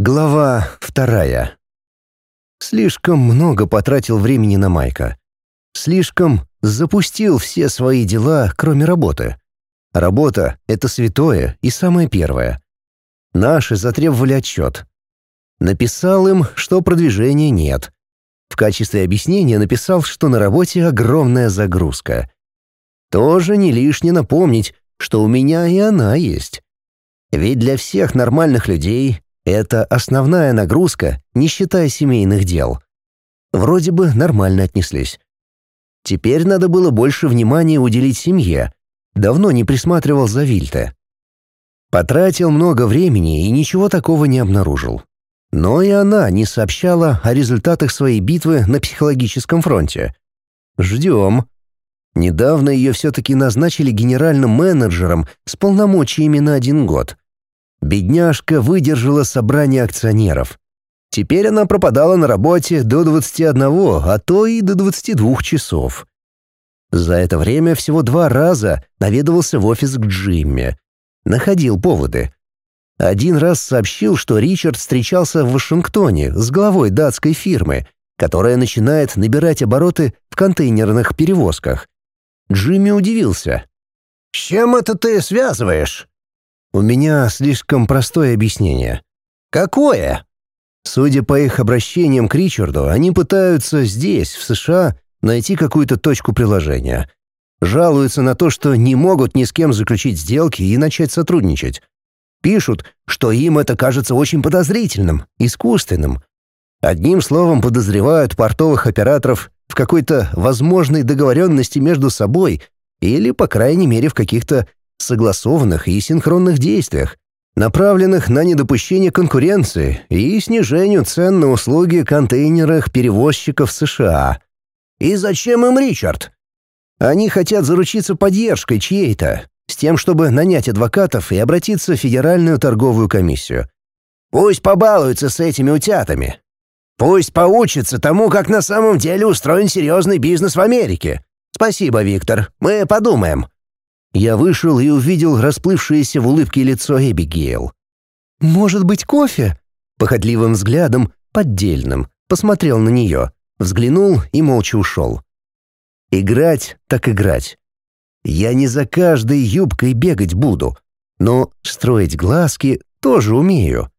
Глава вторая. Слишком много потратил времени на Майка. Слишком запустил все свои дела, кроме работы. Работа — это святое и самое первое. Наши затребовали отчет. Написал им, что продвижения нет. В качестве объяснения написал, что на работе огромная загрузка. Тоже не лишне напомнить, что у меня и она есть. Ведь для всех нормальных людей это основная нагрузка, не считая семейных дел. Вроде бы нормально отнеслись. Теперь надо было больше внимания уделить семье. Давно не присматривал за Вильте. Потратил много времени и ничего такого не обнаружил. Но и она не сообщала о результатах своей битвы на психологическом фронте. Ждем. Недавно ее все-таки назначили генеральным менеджером с полномочиями на один год. Бедняжка выдержала собрание акционеров. Теперь она пропадала на работе до 21, а то и до 22 часов. За это время всего два раза наведывался в офис к Джимми. Находил поводы. Один раз сообщил, что Ричард встречался в Вашингтоне с главой датской фирмы, которая начинает набирать обороты в контейнерных перевозках. Джимми удивился. «С чем это ты связываешь?» У меня слишком простое объяснение. Какое? Судя по их обращениям к Ричарду, они пытаются здесь, в США, найти какую-то точку приложения. Жалуются на то, что не могут ни с кем заключить сделки и начать сотрудничать. Пишут, что им это кажется очень подозрительным, искусственным. Одним словом, подозревают портовых операторов в какой-то возможной договоренности между собой или, по крайней мере, в каких-то согласованных и синхронных действиях, направленных на недопущение конкуренции и снижению цен на услуги контейнерах перевозчиков США. И зачем им Ричард? Они хотят заручиться поддержкой чьей-то, с тем, чтобы нанять адвокатов и обратиться в Федеральную торговую комиссию. Пусть побалуются с этими утятами. Пусть поучатся тому, как на самом деле устроен серьезный бизнес в Америке. Спасибо, Виктор. Мы подумаем. Я вышел и увидел расплывшееся в улыбке лицо Эбигейл. «Может быть, кофе?» Походливым взглядом, поддельным, посмотрел на нее, взглянул и молча ушел. Играть так играть. Я не за каждой юбкой бегать буду, но строить глазки тоже умею.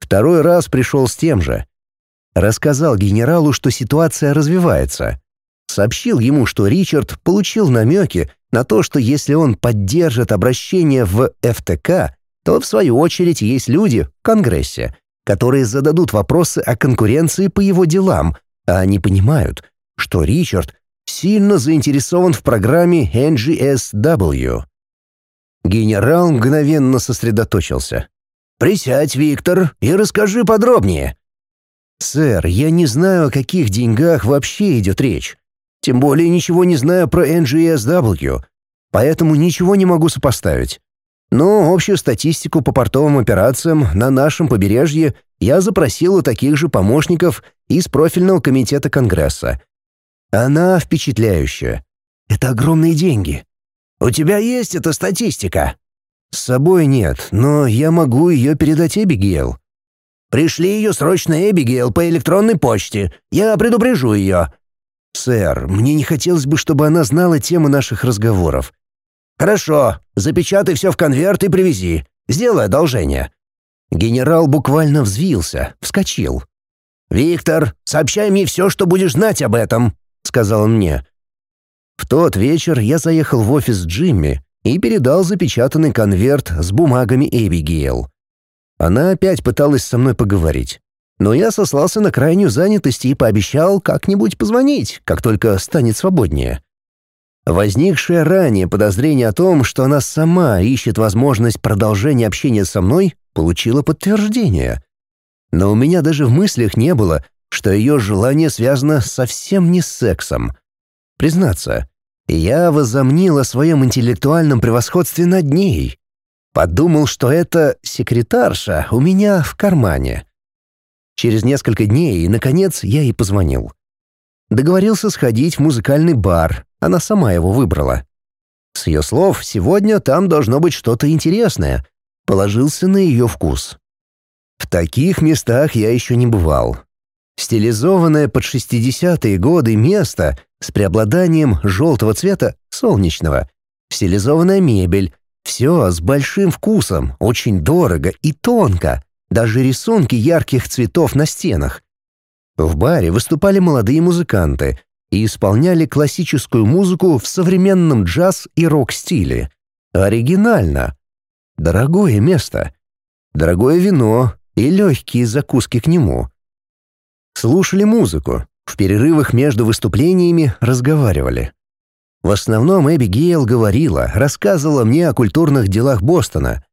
Второй раз пришел с тем же. Рассказал генералу, что ситуация развивается. Сообщил ему, что Ричард получил намеки на то, что если он поддержит обращение в ФТК, то в свою очередь есть люди в Конгрессе, которые зададут вопросы о конкуренции по его делам, а они понимают, что Ричард сильно заинтересован в программе NGSW. Генерал мгновенно сосредоточился. «Присядь, Виктор, и расскажи подробнее». «Сэр, я не знаю, о каких деньгах вообще идет речь. Тем более ничего не знаю про NGSW, поэтому ничего не могу сопоставить. Но общую статистику по портовым операциям на нашем побережье я запросил у таких же помощников из профильного комитета Конгресса. Она впечатляющая. Это огромные деньги. У тебя есть эта статистика? С собой нет, но я могу ее передать Эбигейл. Пришли ее срочно Эбигейл по электронной почте. Я предупрежу ее. «Сэр, мне не хотелось бы, чтобы она знала тему наших разговоров». «Хорошо, запечатай все в конверт и привези. Сделай одолжение». Генерал буквально взвился, вскочил. «Виктор, сообщай мне все, что будешь знать об этом», — сказал он мне. В тот вечер я заехал в офис Джимми и передал запечатанный конверт с бумагами Эбигейл. Она опять пыталась со мной поговорить. Но я сослался на крайнюю занятость и пообещал как-нибудь позвонить, как только станет свободнее. Возникшее ранее подозрение о том, что она сама ищет возможность продолжения общения со мной, получило подтверждение. Но у меня даже в мыслях не было, что ее желание связано совсем не с сексом. Признаться, я возомнил о своем интеллектуальном превосходстве над ней. Подумал, что это секретарша у меня в кармане. Через несколько дней, наконец, я ей позвонил. Договорился сходить в музыкальный бар, она сама его выбрала. С ее слов, сегодня там должно быть что-то интересное. Положился на ее вкус. В таких местах я еще не бывал. Стилизованное под 60-е годы место с преобладанием желтого цвета, солнечного, стилизованная мебель, все с большим вкусом, очень дорого и тонко, даже рисунки ярких цветов на стенах. В баре выступали молодые музыканты и исполняли классическую музыку в современном джаз и рок-стиле. Оригинально. Дорогое место. Дорогое вино и легкие закуски к нему. Слушали музыку, в перерывах между выступлениями разговаривали. В основном Эбби Гейл говорила, рассказывала мне о культурных делах Бостона.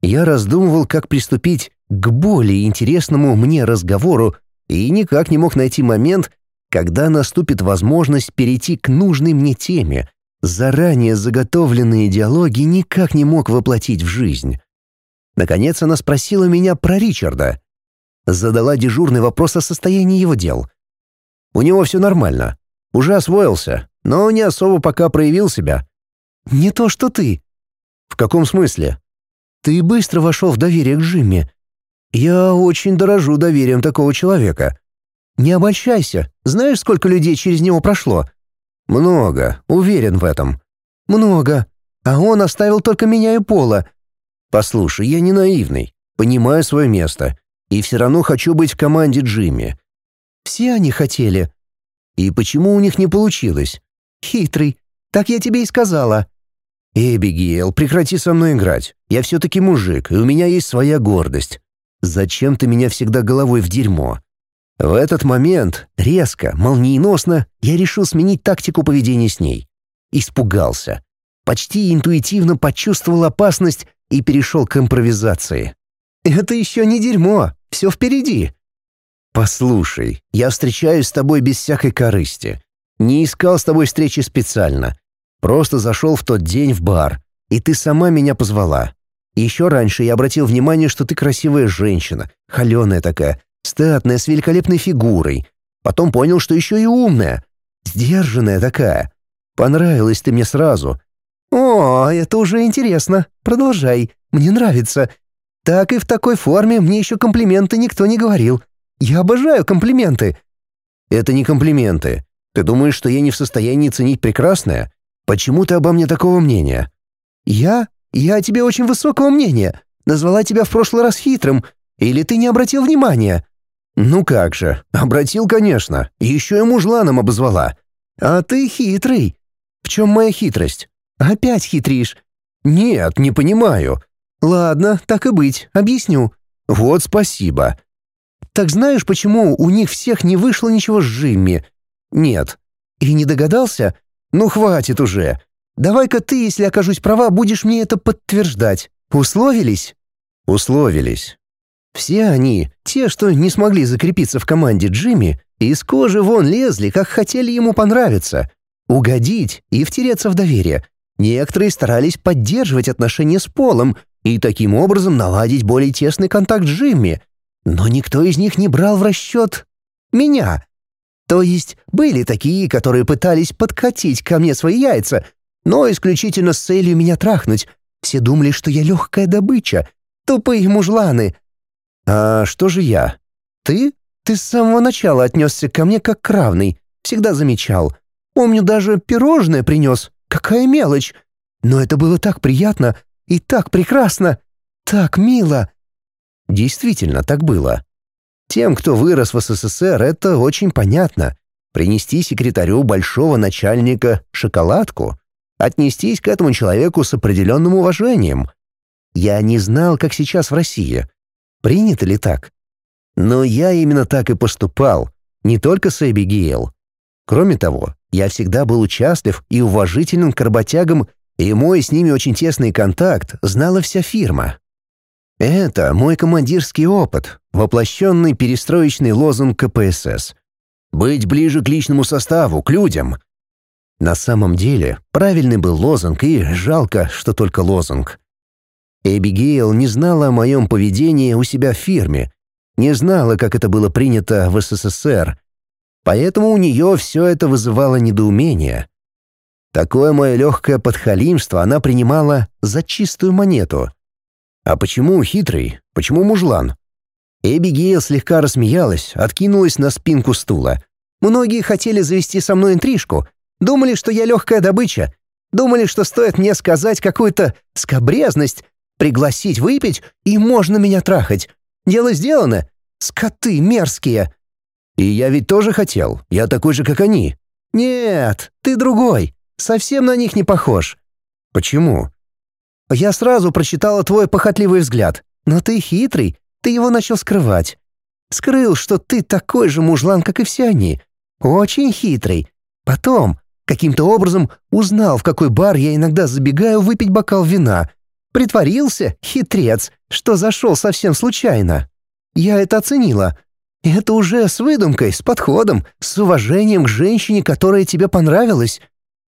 Я раздумывал, как приступить к более интересному мне разговору и никак не мог найти момент, когда наступит возможность перейти к нужной мне теме. Заранее заготовленные диалоги никак не мог воплотить в жизнь. Наконец она спросила меня про Ричарда. Задала дежурный вопрос о состоянии его дел. У него все нормально. Уже освоился, но не особо пока проявил себя. Не то, что ты. В каком смысле? Ты быстро вошел в доверие к Джимми. Я очень дорожу доверием такого человека. Не обольщайся. Знаешь, сколько людей через него прошло? Много, уверен в этом. Много. А он оставил только меня и Пола. Послушай, я не наивный. Понимаю свое место. И все равно хочу быть в команде Джимми. Все они хотели. И почему у них не получилось? Хитрый. Так я тебе и сказала. Эбигейл, прекрати со мной играть. Я все-таки мужик, и у меня есть своя гордость. Зачем ты меня всегда головой в дерьмо? В этот момент, резко, молниеносно, я решил сменить тактику поведения с ней. Испугался. Почти интуитивно почувствовал опасность и перешел к импровизации. «Это еще не дерьмо, все впереди». «Послушай, я встречаюсь с тобой без всякой корысти. Не искал с тобой встречи специально. Просто зашел в тот день в бар, и ты сама меня позвала. Еще раньше я обратил внимание, что ты красивая женщина, холеная такая, статная, с великолепной фигурой. Потом понял, что еще и умная, сдержанная такая. Понравилась ты мне сразу. О, это уже интересно. Продолжай. Мне нравится. Так и в такой форме мне еще комплименты никто не говорил. Я обожаю комплименты. Это не комплименты. Ты думаешь, что я не в состоянии ценить прекрасное? Почему ты обо мне такого мнения? Я? Я о тебе очень высокого мнения. Назвала тебя в прошлый раз хитрым. Или ты не обратил внимания? «Ну как же, обратил, конечно, еще и мужланом обозвала. А ты хитрый. В чем моя хитрость? Опять хитришь? Нет, не понимаю. Ладно, так и быть, объясню. Вот спасибо. Так знаешь, почему у них всех не вышло ничего с Джимми? Нет. И не догадался? Ну хватит уже. Давай-ка ты, если окажусь права, будешь мне это подтверждать. Условились? Условились. Все они, те, что не смогли закрепиться в команде Джимми, из кожи вон лезли, как хотели ему понравиться. Угодить и втереться в доверие. Некоторые старались поддерживать отношения с Полом и таким образом наладить более тесный контакт с Джимми. Но никто из них не брал в расчет меня. То есть были такие, которые пытались подкатить ко мне свои яйца, но исключительно с целью меня трахнуть. Все думали, что я легкая добыча. Тупые мужланы — «А что же я?» «Ты? Ты с самого начала отнесся ко мне как к равной. Всегда замечал. Помню, даже пирожное принес. Какая мелочь! Но это было так приятно и так прекрасно, так мило!» Действительно, так было. Тем, кто вырос в СССР, это очень понятно. Принести секретарю большого начальника шоколадку, отнестись к этому человеку с определенным уважением. Я не знал, как сейчас в России. Принято ли так? Но я именно так и поступал, не только с Эбигейл. Кроме того, я всегда был участлив и уважителен к работягам, и мой с ними очень тесный контакт знала вся фирма. Это мой командирский опыт, воплощенный перестроечный лозунг КПСС. «Быть ближе к личному составу, к людям». На самом деле, правильный был лозунг, и жалко, что только лозунг. Эбигейл не знала о моем поведении у себя в фирме, не знала, как это было принято в СССР, поэтому у нее все это вызывало недоумение. Такое мое легкое подхалимство она принимала за чистую монету. А почему хитрый? Почему мужлан? Эбигейл слегка рассмеялась, откинулась на спинку стула. «Многие хотели завести со мной интрижку. Думали, что я легкая добыча. Думали, что стоит мне сказать какую-то скобрезность, пригласить выпить, и можно меня трахать. Дело сделано. Скоты мерзкие. И я ведь тоже хотел. Я такой же, как они. Нет, ты другой. Совсем на них не похож. Почему? Я сразу прочитала твой похотливый взгляд. Но ты хитрый, ты его начал скрывать. Скрыл, что ты такой же мужлан, как и все они. Очень хитрый. Потом, каким-то образом, узнал, в какой бар я иногда забегаю выпить бокал вина. Притворился, хитрец, что зашел совсем случайно. Я это оценила. Это уже с выдумкой, с подходом, с уважением к женщине, которая тебе понравилась.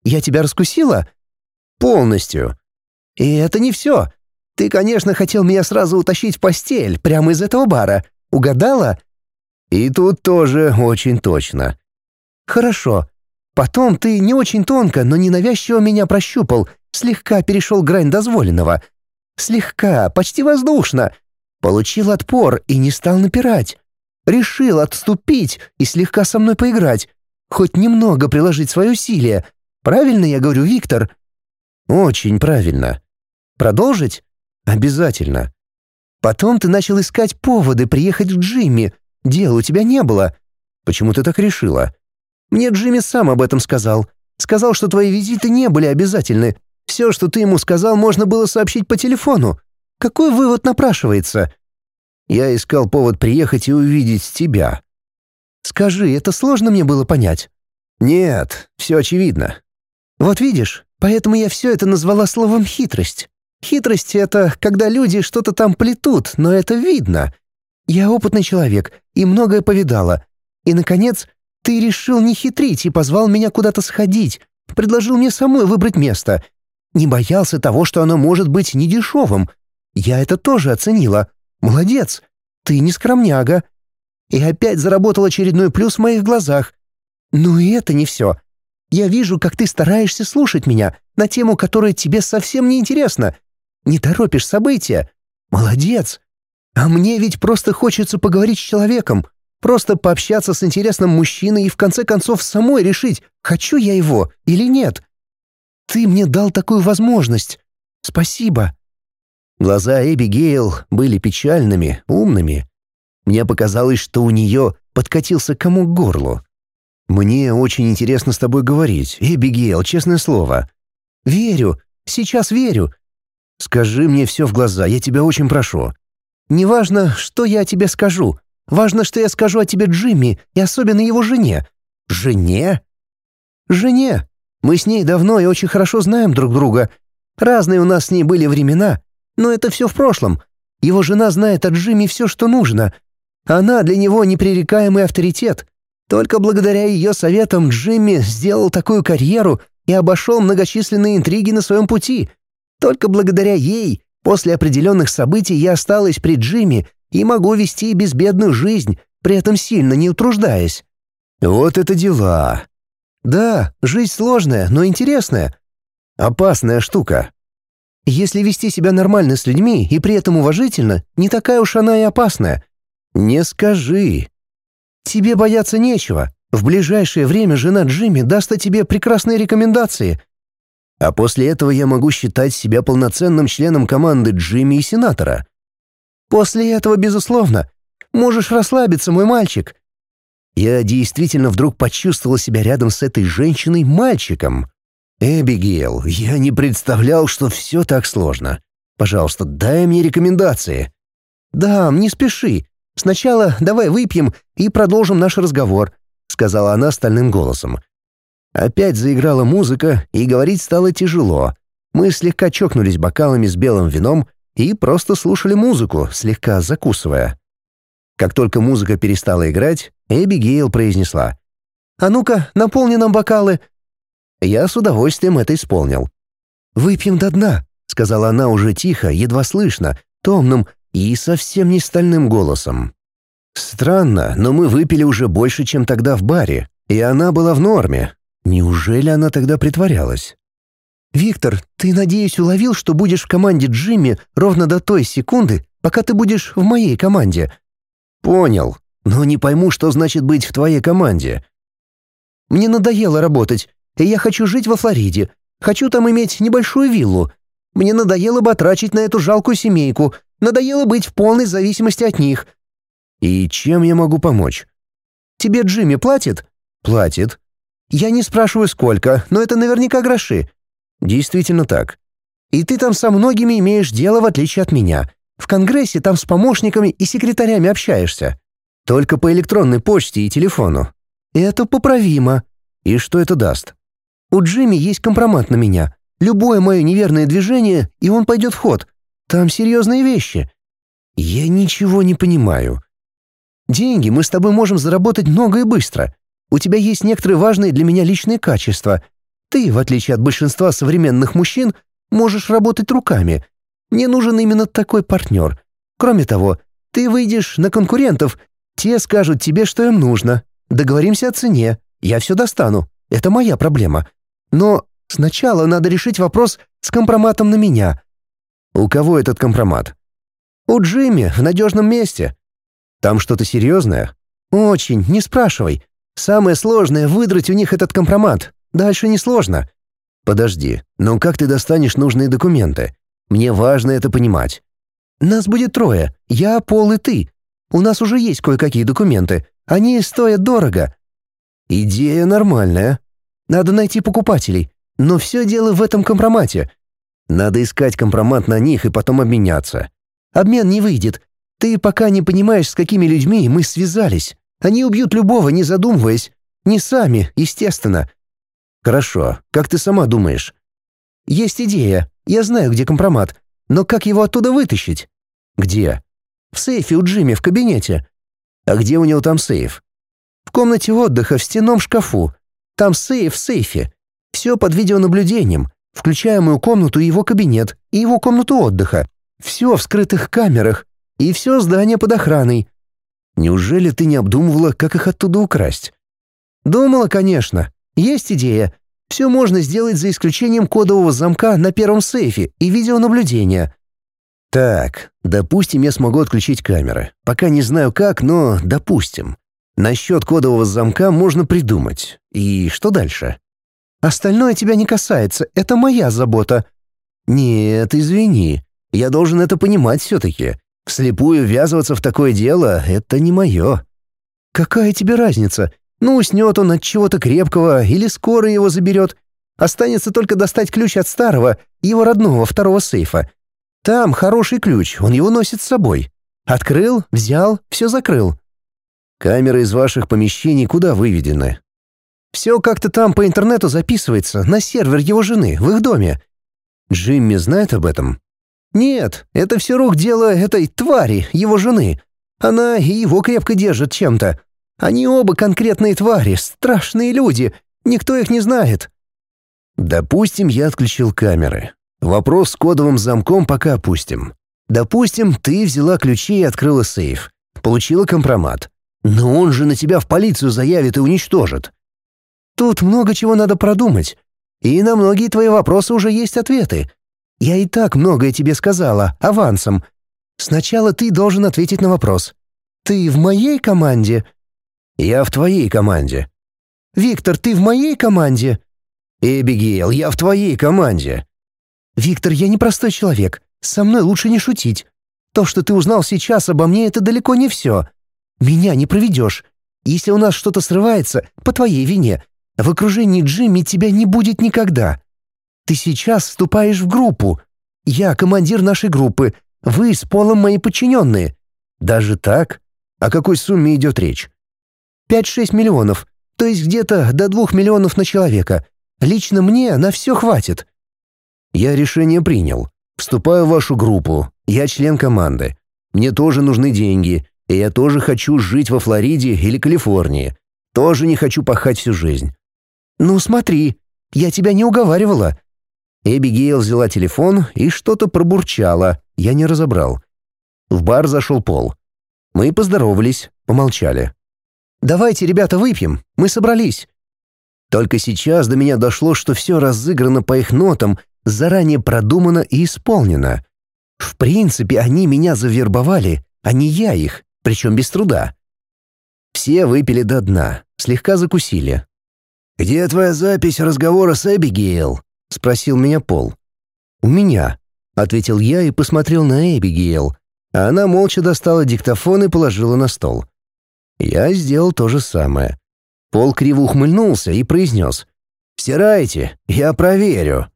Я тебя раскусила? Полностью. И это не все. Ты, конечно, хотел меня сразу утащить в постель, прямо из этого бара. Угадала? И тут тоже очень точно. Хорошо. Потом ты не очень тонко, но ненавязчиво меня прощупал, слегка перешел грань дозволенного. Слегка, почти воздушно. Получил отпор и не стал напирать. Решил отступить и слегка со мной поиграть. Хоть немного приложить свои усилия. Правильно я говорю, Виктор? Очень правильно. Продолжить? Обязательно. Потом ты начал искать поводы приехать к Джимми. Дел у тебя не было. Почему ты так решила? Мне Джимми сам об этом сказал. Сказал, что твои визиты не были обязательны. Все, что ты ему сказал, можно было сообщить по телефону. Какой вывод напрашивается? Я искал повод приехать и увидеть тебя. Скажи, это сложно мне было понять? Нет, все очевидно. Вот видишь, поэтому я все это назвала словом «хитрость». Хитрость — это когда люди что-то там плетут, но это видно. Я опытный человек и многое повидала. И, наконец, ты решил не хитрить и позвал меня куда-то сходить, предложил мне самой выбрать место. Не боялся того, что оно может быть недешевым. Я это тоже оценила. Молодец. Ты не скромняга. И опять заработал очередной плюс в моих глазах. Но и это не все. Я вижу, как ты стараешься слушать меня на тему, которая тебе совсем не интересна. Не торопишь события. Молодец. А мне ведь просто хочется поговорить с человеком, просто пообщаться с интересным мужчиной и в конце концов самой решить, хочу я его или нет. Ты мне дал такую возможность. Спасибо. Глаза Эбигейл были печальными, умными. Мне показалось, что у нее подкатился комок к горлу. «Мне очень интересно с тобой говорить, Эбигейл, честное слово». «Верю, сейчас верю. Скажи мне все в глаза, я тебя очень прошу. Неважно, что я тебе скажу. Важно, что я скажу о тебе Джимми и особенно его жене. Жене? Жене. Мы с ней давно и очень хорошо знаем друг друга. Разные у нас с ней были времена, но это все в прошлом. Его жена знает о Джимми все, что нужно. Она для него непререкаемый авторитет. Только благодаря ее советам Джимми сделал такую карьеру и обошел многочисленные интриги на своем пути. Только благодаря ей после определенных событий я осталась при Джимми и могу вести безбедную жизнь, при этом сильно не утруждаясь. Вот это дела. Да, жизнь сложная, но интересная. Опасная штука. Если вести себя нормально с людьми и при этом уважительно, не такая уж она и опасная. Не скажи. Тебе бояться нечего. В ближайшее время жена Джимми даст о тебе прекрасные рекомендации. А после этого я могу считать себя полноценным членом команды Джимми и сенатора. После этого, безусловно. Можешь расслабиться, мой мальчик. Я действительно вдруг почувствовал себя рядом с этой женщиной мальчиком. «Эбигейл, я не представлял, что все так сложно. Пожалуйста, дай мне рекомендации». «Да, не спеши. Сначала давай выпьем и продолжим наш разговор», — сказала она стальным голосом. Опять заиграла музыка, и говорить стало тяжело. Мы слегка чокнулись бокалами с белым вином и просто слушали музыку, слегка закусывая. Как только музыка перестала играть, Эбигейл произнесла. «А ну-ка, наполни нам бокалы, я с удовольствием это исполнил. «Выпьем до дна», — сказала она уже тихо, едва слышно, томным и совсем не стальным голосом. Странно, но мы выпили уже больше, чем тогда в баре, и она была в норме. Неужели она тогда притворялась? «Виктор, ты, надеюсь, уловил, что будешь в команде Джимми ровно до той секунды, пока ты будешь в моей команде?» Понял, но не пойму, что значит быть в твоей команде. Мне надоело работать, и я хочу жить во Флориде. Хочу там иметь небольшую виллу. Мне надоело батрачить на эту жалкую семейку. Надоело быть в полной зависимости от них. И чем я могу помочь? Тебе Джимми платит? Платит. Я не спрашиваю сколько, но это наверняка гроши. Действительно так. И ты там со многими имеешь дело, в отличие от меня. В Конгрессе там с помощниками и секретарями общаешься. Только по электронной почте и телефону. Это поправимо. И что это даст? У Джимми есть компромат на меня. Любое мое неверное движение, и он пойдет в ход. Там серьезные вещи. Я ничего не понимаю. Деньги мы с тобой можем заработать много и быстро. У тебя есть некоторые важные для меня личные качества. Ты, в отличие от большинства современных мужчин, можешь работать руками. Мне нужен именно такой партнер. Кроме того, ты выйдешь на конкурентов, те скажут тебе, что им нужно. Договоримся о цене, я все достану. Это моя проблема. Но сначала надо решить вопрос с компроматом на меня. У кого этот компромат? У Джимми, в надежном месте. Там что-то серьезное? Очень, не спрашивай. Самое сложное — выдрать у них этот компромат. Дальше несложно. Подожди, но как ты достанешь нужные документы? Мне важно это понимать. Нас будет трое. Я, Пол и ты. У нас уже есть кое-какие документы. Они стоят дорого. Идея нормальная. Надо найти покупателей. Но все дело в этом компромате. Надо искать компромат на них и потом обменяться. Обмен не выйдет. Ты пока не понимаешь, с какими людьми мы связались. Они убьют любого, не задумываясь. Не сами, естественно. Хорошо. Как ты сама думаешь? Есть идея. Я знаю, где компромат. Но как его оттуда вытащить? Где? В сейфе у Джимми в кабинете. А где у него там сейф? В комнате отдыха в стенном шкафу. Там сейф в сейфе. Все под видеонаблюдением, включая мою комнату и его кабинет, и его комнату отдыха. Все в скрытых камерах. И все здание под охраной. Неужели ты не обдумывала, как их оттуда украсть? Думала, конечно. Есть идея. Все можно сделать за исключением кодового замка на первом сейфе и видеонаблюдения. Так, допустим, я смогу отключить камеры. Пока не знаю как, но допустим. Насчет кодового замка можно придумать. И что дальше? Остальное тебя не касается, это моя забота. Нет, извини. Я должен это понимать все-таки. Вслепую ввязываться в такое дело — это не мое. Какая тебе разница? Ну, уснет он от чего-то крепкого или скоро его заберет. Останется только достать ключ от старого, его родного второго сейфа. Там хороший ключ, он его носит с собой. Открыл, взял, все закрыл. Камеры из ваших помещений куда выведены? Все как-то там по интернету записывается, на сервер его жены, в их доме. Джимми знает об этом? Нет, это все рук дело этой твари, его жены. Она и его крепко держит чем-то. Они оба конкретные твари, страшные люди. Никто их не знает. Допустим, я отключил камеры. Вопрос с кодовым замком пока опустим. Допустим, ты взяла ключи и открыла сейф. Получила компромат. Но он же на тебя в полицию заявит и уничтожит. Тут много чего надо продумать. И на многие твои вопросы уже есть ответы. Я и так многое тебе сказала, авансом. Сначала ты должен ответить на вопрос. Ты в моей команде? Я в твоей команде. Виктор, ты в моей команде? Эбигейл, я в твоей команде. Виктор, я не простой человек. Со мной лучше не шутить. То, что ты узнал сейчас обо мне, это далеко не все. Меня не проведешь. Если у нас что-то срывается, по твоей вине, в окружении Джимми тебя не будет никогда. Ты сейчас вступаешь в группу. Я командир нашей группы. Вы с Полом мои подчиненные. Даже так? О какой сумме идет речь? 5-6 миллионов. То есть где-то до 2 миллионов на человека. Лично мне на все хватит. Я решение принял. Вступаю в вашу группу. Я член команды. Мне тоже нужны деньги. И я тоже хочу жить во Флориде или Калифорнии. Тоже не хочу пахать всю жизнь. Ну смотри, я тебя не уговаривала. Эбигейл взяла телефон и что-то пробурчала, я не разобрал. В бар зашел Пол. Мы поздоровались, помолчали. «Давайте, ребята, выпьем, мы собрались». Только сейчас до меня дошло, что все разыграно по их нотам, заранее продумано и исполнено. В принципе, они меня завербовали, а не я их, причем без труда. Все выпили до дна, слегка закусили. «Где твоя запись разговора с Эбигейл?» — спросил меня Пол. «У меня», — ответил я и посмотрел на Эбигейл, а она молча достала диктофон и положила на стол. Я сделал то же самое. Пол криво ухмыльнулся и произнес. «Стирайте, я проверю».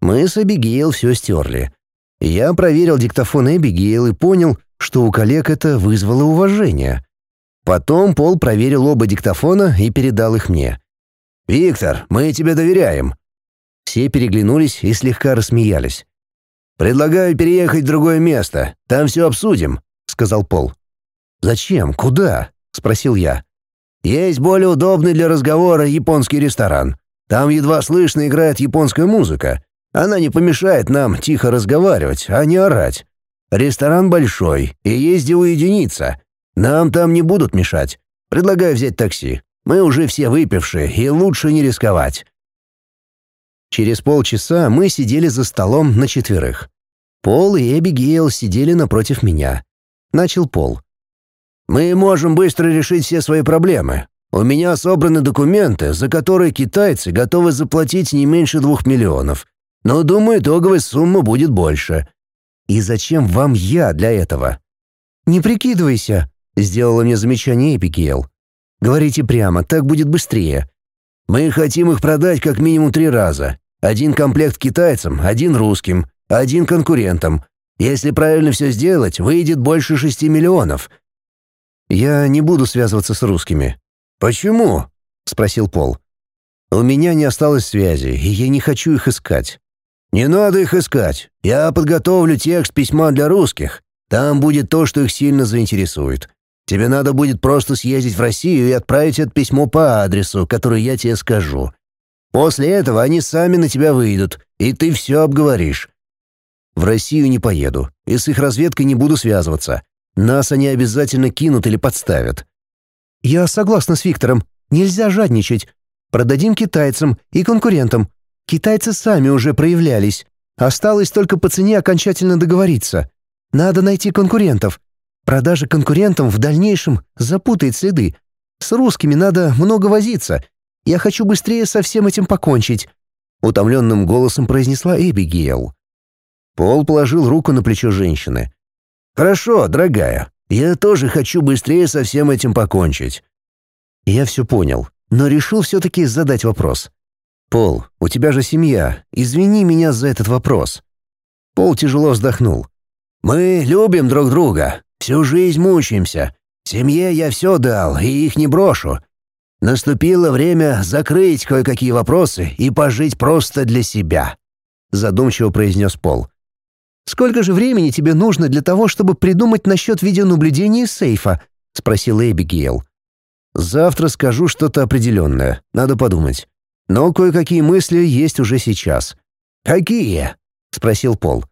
Мы с Эбигейл все стерли. Я проверил диктофон Эбигейл и понял, что у коллег это вызвало уважение. Потом Пол проверил оба диктофона и передал их мне. «Виктор, мы тебе доверяем». Все переглянулись и слегка рассмеялись. «Предлагаю переехать в другое место, там все обсудим», — сказал Пол. «Зачем? Куда?» — спросил я. «Есть более удобный для разговора японский ресторан. Там едва слышно играет японская музыка. Она не помешает нам тихо разговаривать, а не орать. Ресторан большой, и где уединиться. Нам там не будут мешать. Предлагаю взять такси. Мы уже все выпившие, и лучше не рисковать». Через полчаса мы сидели за столом на четверых. Пол и Эбигейл сидели напротив меня. Начал Пол. Мы можем быстро решить все свои проблемы. У меня собраны документы, за которые китайцы готовы заплатить не меньше двух миллионов. Но, думаю, итоговая сумма будет больше. И зачем вам я для этого? Не прикидывайся, сделала мне замечание Эпикиел. Говорите прямо, так будет быстрее. Мы хотим их продать как минимум три раза. Один комплект китайцам, один русским, один конкурентам. Если правильно все сделать, выйдет больше шести миллионов — «Я не буду связываться с русскими». «Почему?» — спросил Пол. «У меня не осталось связи, и я не хочу их искать». «Не надо их искать. Я подготовлю текст письма для русских. Там будет то, что их сильно заинтересует. Тебе надо будет просто съездить в Россию и отправить это письмо по адресу, который я тебе скажу. После этого они сами на тебя выйдут, и ты все обговоришь. В Россию не поеду, и с их разведкой не буду связываться. Нас они обязательно кинут или подставят. Я согласна с Виктором. Нельзя жадничать. Продадим китайцам и конкурентам. Китайцы сами уже проявлялись. Осталось только по цене окончательно договориться. Надо найти конкурентов. Продажа конкурентам в дальнейшем запутает следы. С русскими надо много возиться. Я хочу быстрее со всем этим покончить», — утомленным голосом произнесла Эбигейл. Пол положил руку на плечо женщины. «Хорошо, дорогая, я тоже хочу быстрее со всем этим покончить». Я все понял, но решил все-таки задать вопрос. «Пол, у тебя же семья, извини меня за этот вопрос». Пол тяжело вздохнул. «Мы любим друг друга, всю жизнь мучаемся. Семье я все дал, и их не брошу. Наступило время закрыть кое-какие вопросы и пожить просто для себя», задумчиво произнес Пол. Сколько же времени тебе нужно для того, чтобы придумать насчет видеонаблюдения сейфа?» — спросил Эбигейл. «Завтра скажу что-то определенное. Надо подумать. Но кое-какие мысли есть уже сейчас». «Какие?» — спросил Пол.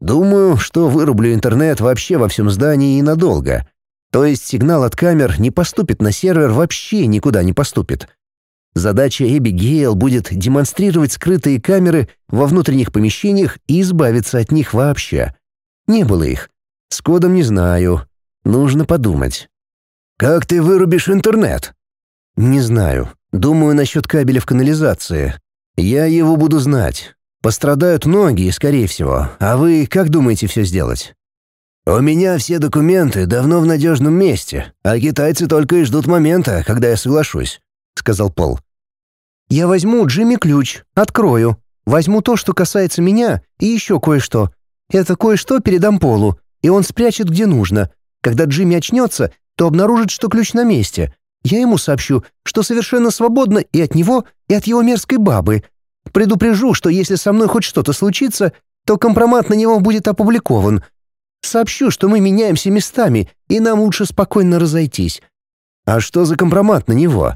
«Думаю, что вырублю интернет вообще во всем здании и надолго. То есть сигнал от камер не поступит на сервер, вообще никуда не поступит. Задача Эбигейл будет демонстрировать скрытые камеры во внутренних помещениях и избавиться от них вообще. Не было их. С кодом не знаю. Нужно подумать. «Как ты вырубишь интернет?» «Не знаю. Думаю насчет кабеля в канализации. Я его буду знать. Пострадают многие, скорее всего. А вы как думаете все сделать?» «У меня все документы давно в надежном месте, а китайцы только и ждут момента, когда я соглашусь», — сказал Пол. Я возьму Джимми ключ, открою. Возьму то, что касается меня, и еще кое-что. Это кое-что передам Полу, и он спрячет где нужно. Когда Джимми очнется, то обнаружит, что ключ на месте. Я ему сообщу, что совершенно свободно и от него, и от его мерзкой бабы. Предупрежу, что если со мной хоть что-то случится, то компромат на него будет опубликован. Сообщу, что мы меняемся местами, и нам лучше спокойно разойтись. А что за компромат на него?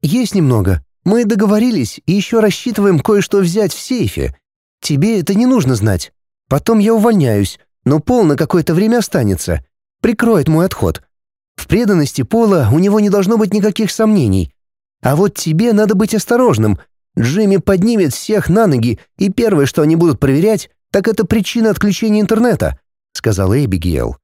Есть немного. Мы договорились и еще рассчитываем кое-что взять в сейфе. Тебе это не нужно знать. Потом я увольняюсь, но Пол на какое-то время останется. Прикроет мой отход. В преданности Пола у него не должно быть никаких сомнений. А вот тебе надо быть осторожным. Джимми поднимет всех на ноги, и первое, что они будут проверять, так это причина отключения интернета», — сказала Эбигейл.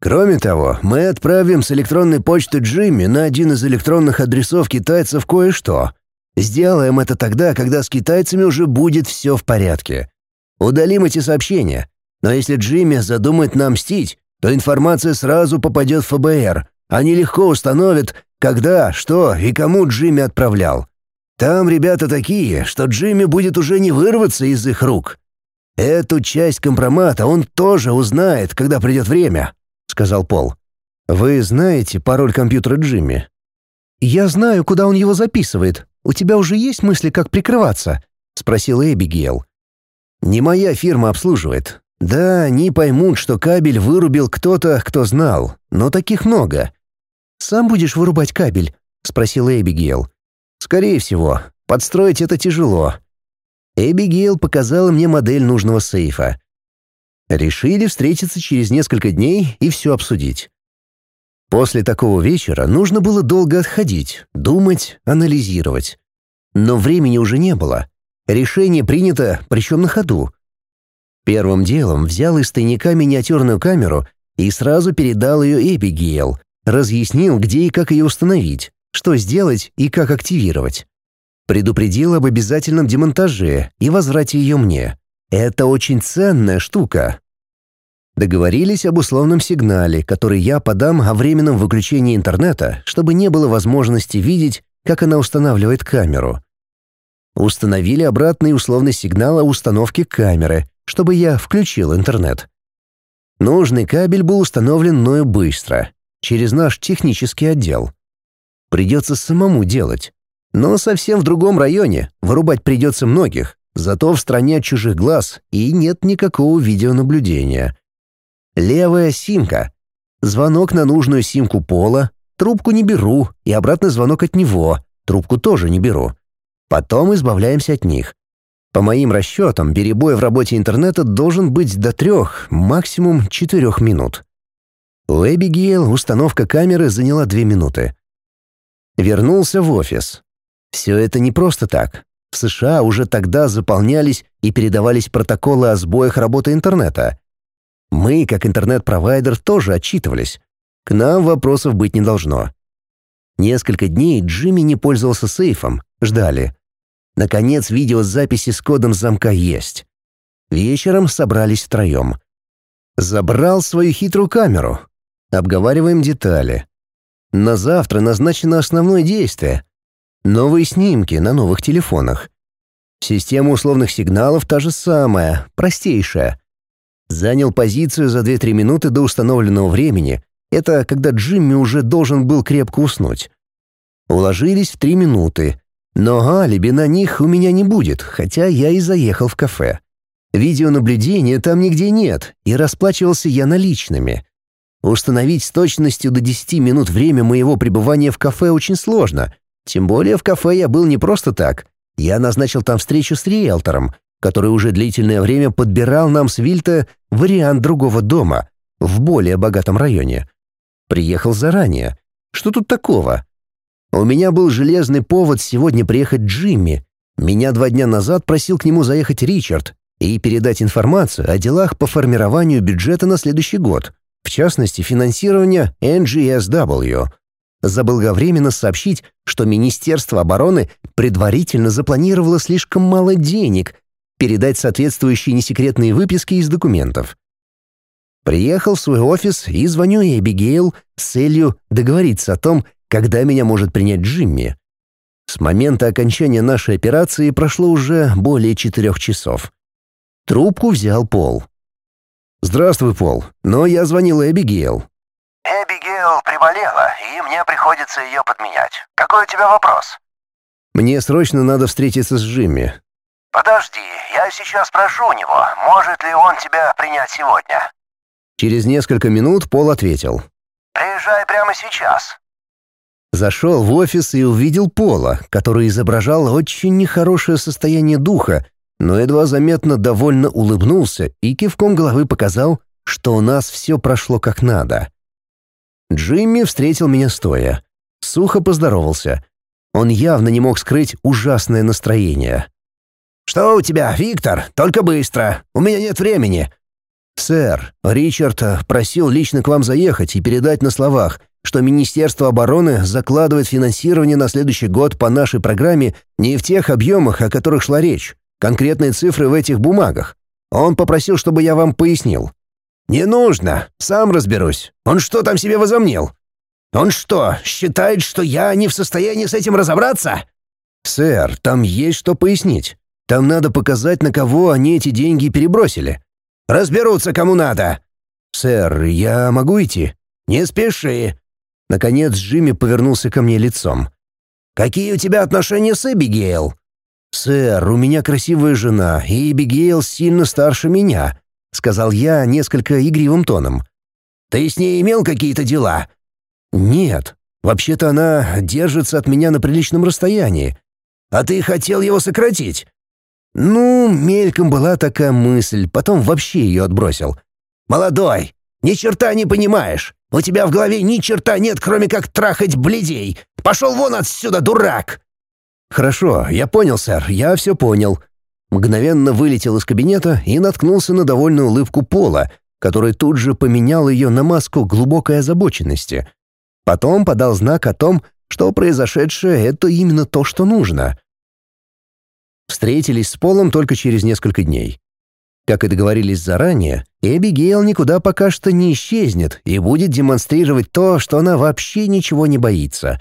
Кроме того, мы отправим с электронной почты Джимми на один из электронных адресов китайцев кое-что. Сделаем это тогда, когда с китайцами уже будет все в порядке. Удалим эти сообщения. Но если Джимми задумает нам мстить, то информация сразу попадет в ФБР. Они легко установят, когда, что и кому Джимми отправлял. Там ребята такие, что Джимми будет уже не вырваться из их рук. Эту часть компромата он тоже узнает, когда придет время», — сказал Пол. «Вы знаете пароль компьютера Джимми?» «Я знаю, куда он его записывает. У тебя уже есть мысли, как прикрываться?» — спросила Эбигейл. «Не моя фирма обслуживает. Да, они поймут, что кабель вырубил кто-то, кто знал, но таких много». «Сам будешь вырубать кабель?» — спросила Эбигейл. «Скорее всего. Подстроить это тяжело. Эбигейл показала мне модель нужного сейфа. Решили встретиться через несколько дней и все обсудить. После такого вечера нужно было долго отходить, думать, анализировать. Но времени уже не было. Решение принято, причем на ходу. Первым делом взял из тайника миниатюрную камеру и сразу передал ее Эбигейл, разъяснил, где и как ее установить, что сделать и как активировать. Предупредил об обязательном демонтаже и возврате ее мне. Это очень ценная штука. Договорились об условном сигнале, который я подам о временном выключении интернета, чтобы не было возможности видеть, как она устанавливает камеру. Установили обратный условный сигнал о установке камеры, чтобы я включил интернет. Нужный кабель был установлен мною быстро, через наш технический отдел. Придется самому делать. Но совсем в другом районе, вырубать придется многих, зато в стране чужих глаз и нет никакого видеонаблюдения. Левая симка. Звонок на нужную симку Пола, трубку не беру, и обратный звонок от него, трубку тоже не беру. Потом избавляемся от них. По моим расчетам, перебой в работе интернета должен быть до трех, максимум четырех минут. У Эбигейл установка камеры заняла две минуты. Вернулся в офис. Все это не просто так. В США уже тогда заполнялись и передавались протоколы о сбоях работы интернета. Мы, как интернет-провайдер, тоже отчитывались. К нам вопросов быть не должно. Несколько дней Джимми не пользовался сейфом, ждали. Наконец, видеозаписи с кодом замка есть. Вечером собрались втроем. Забрал свою хитрую камеру. Обговариваем детали. На завтра назначено основное действие — Новые снимки на новых телефонах. Система условных сигналов та же самая, простейшая. Занял позицию за 2-3 минуты до установленного времени. Это когда Джимми уже должен был крепко уснуть. Уложились в 3 минуты. Но алиби на них у меня не будет, хотя я и заехал в кафе. Видеонаблюдения там нигде нет, и расплачивался я наличными. Установить с точностью до 10 минут время моего пребывания в кафе очень сложно, тем более в кафе я был не просто так. Я назначил там встречу с риэлтором, который уже длительное время подбирал нам с Вильта вариант другого дома в более богатом районе. Приехал заранее. Что тут такого? У меня был железный повод сегодня приехать Джимми. Меня два дня назад просил к нему заехать Ричард и передать информацию о делах по формированию бюджета на следующий год, в частности, финансирования NGSW заблаговременно сообщить, что Министерство обороны предварительно запланировало слишком мало денег, передать соответствующие несекретные выписки из документов. Приехал в свой офис и звоню Эбигейл с целью договориться о том, когда меня может принять Джимми. С момента окончания нашей операции прошло уже более четырех часов. Трубку взял Пол. «Здравствуй, Пол, но я звонил Эбигейл. Эбигейл приболела, и мне приходится ее подменять. Какой у тебя вопрос?» «Мне срочно надо встретиться с Джимми». «Подожди, я сейчас спрошу у него, может ли он тебя принять сегодня». Через несколько минут Пол ответил. «Приезжай прямо сейчас». Зашел в офис и увидел Пола, который изображал очень нехорошее состояние духа, но едва заметно довольно улыбнулся и кивком головы показал, что у нас все прошло как надо. Джимми встретил меня стоя. Сухо поздоровался. Он явно не мог скрыть ужасное настроение. «Что у тебя, Виктор? Только быстро. У меня нет времени». «Сэр, Ричард просил лично к вам заехать и передать на словах, что Министерство обороны закладывает финансирование на следующий год по нашей программе не в тех объемах, о которых шла речь. Конкретные цифры в этих бумагах. Он попросил, чтобы я вам пояснил». «Не нужно, сам разберусь. Он что там себе возомнил? Он что, считает, что я не в состоянии с этим разобраться?» «Сэр, там есть что пояснить. Там надо показать, на кого они эти деньги перебросили». «Разберутся, кому надо». «Сэр, я могу идти?» «Не спеши». Наконец Джимми повернулся ко мне лицом. «Какие у тебя отношения с Эбигейл?» «Сэр, у меня красивая жена, и Эбигейл сильно старше меня», — сказал я несколько игривым тоном. «Ты с ней имел какие-то дела?» «Нет. Вообще-то она держится от меня на приличном расстоянии. А ты хотел его сократить?» «Ну, мельком была такая мысль, потом вообще ее отбросил». «Молодой, ни черта не понимаешь. У тебя в голове ни черта нет, кроме как трахать бледей. Пошел вон отсюда, дурак!» «Хорошо, я понял, сэр, я все понял». Мгновенно вылетел из кабинета и наткнулся на довольную улыбку Пола, который тут же поменял ее на маску глубокой озабоченности — Потом подал знак о том, что произошедшее — это именно то, что нужно. Встретились с Полом только через несколько дней. Как и договорились заранее, Эбигейл никуда пока что не исчезнет и будет демонстрировать то, что она вообще ничего не боится.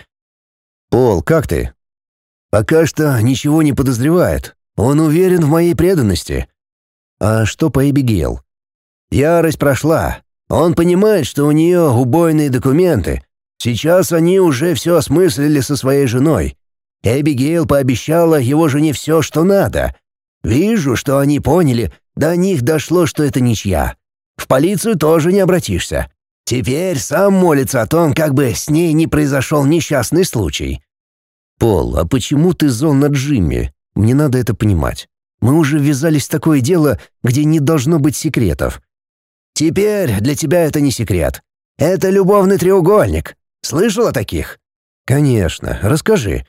«Пол, как ты?» «Пока что ничего не подозревает. Он уверен в моей преданности». «А что по Эбигейл?» «Ярость прошла. Он понимает, что у нее убойные документы, Сейчас они уже все осмыслили со своей женой. Эбигейл пообещала его жене все, что надо. Вижу, что они поняли, до них дошло, что это ничья. В полицию тоже не обратишься. Теперь сам молится о том, как бы с ней не произошел несчастный случай. «Пол, а почему ты зол на Джимми? Мне надо это понимать. Мы уже ввязались в такое дело, где не должно быть секретов». «Теперь для тебя это не секрет. Это любовный треугольник. Слышал о таких?» «Конечно. Расскажи».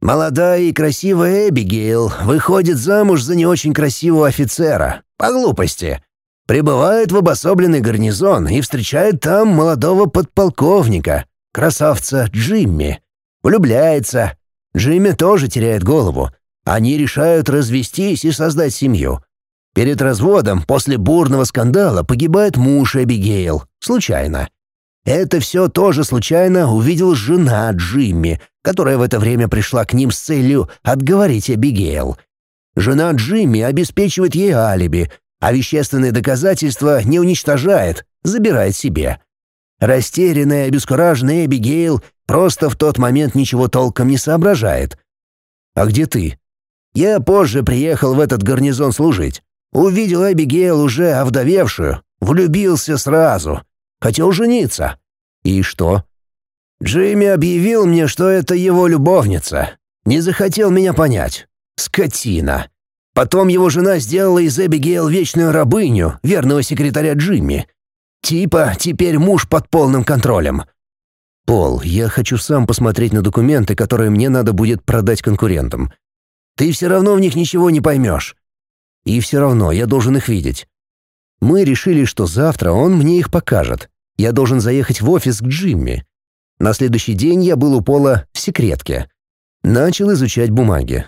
«Молодая и красивая Эбигейл выходит замуж за не очень красивого офицера. По глупости. Прибывает в обособленный гарнизон и встречает там молодого подполковника, красавца Джимми. Влюбляется. Джимми тоже теряет голову. Они решают развестись и создать семью. Перед разводом, после бурного скандала, погибает муж Эбигейл. Случайно. Это все тоже случайно увидел жена Джимми, которая в это время пришла к ним с целью отговорить Эбигейл. Жена Джимми обеспечивает ей алиби, а вещественные доказательства не уничтожает, забирает себе. Растерянная, обескураженная Эбигейл просто в тот момент ничего толком не соображает. «А где ты?» «Я позже приехал в этот гарнизон служить. Увидел Эбигейл уже овдовевшую, влюбился сразу. Хотел жениться. И что? Джимми объявил мне, что это его любовница. Не захотел меня понять. Скотина. Потом его жена сделала из Эбигейл вечную рабыню, верного секретаря Джимми. Типа, теперь муж под полным контролем. Пол, я хочу сам посмотреть на документы, которые мне надо будет продать конкурентам. Ты все равно в них ничего не поймешь. И все равно я должен их видеть. Мы решили, что завтра он мне их покажет. Я должен заехать в офис к Джимми. На следующий день я был у Пола в секретке. Начал изучать бумаги.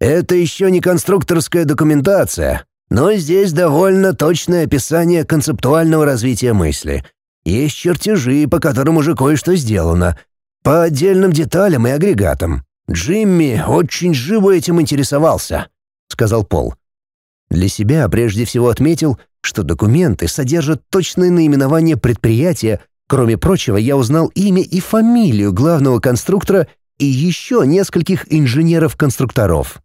Это еще не конструкторская документация, но здесь довольно точное описание концептуального развития мысли. Есть чертежи, по которым уже кое-что сделано. По отдельным деталям и агрегатам. Джимми очень живо этим интересовался, сказал Пол. Для себя прежде всего отметил, что документы содержат точное наименование предприятия, кроме прочего я узнал имя и фамилию главного конструктора и еще нескольких инженеров-конструкторов.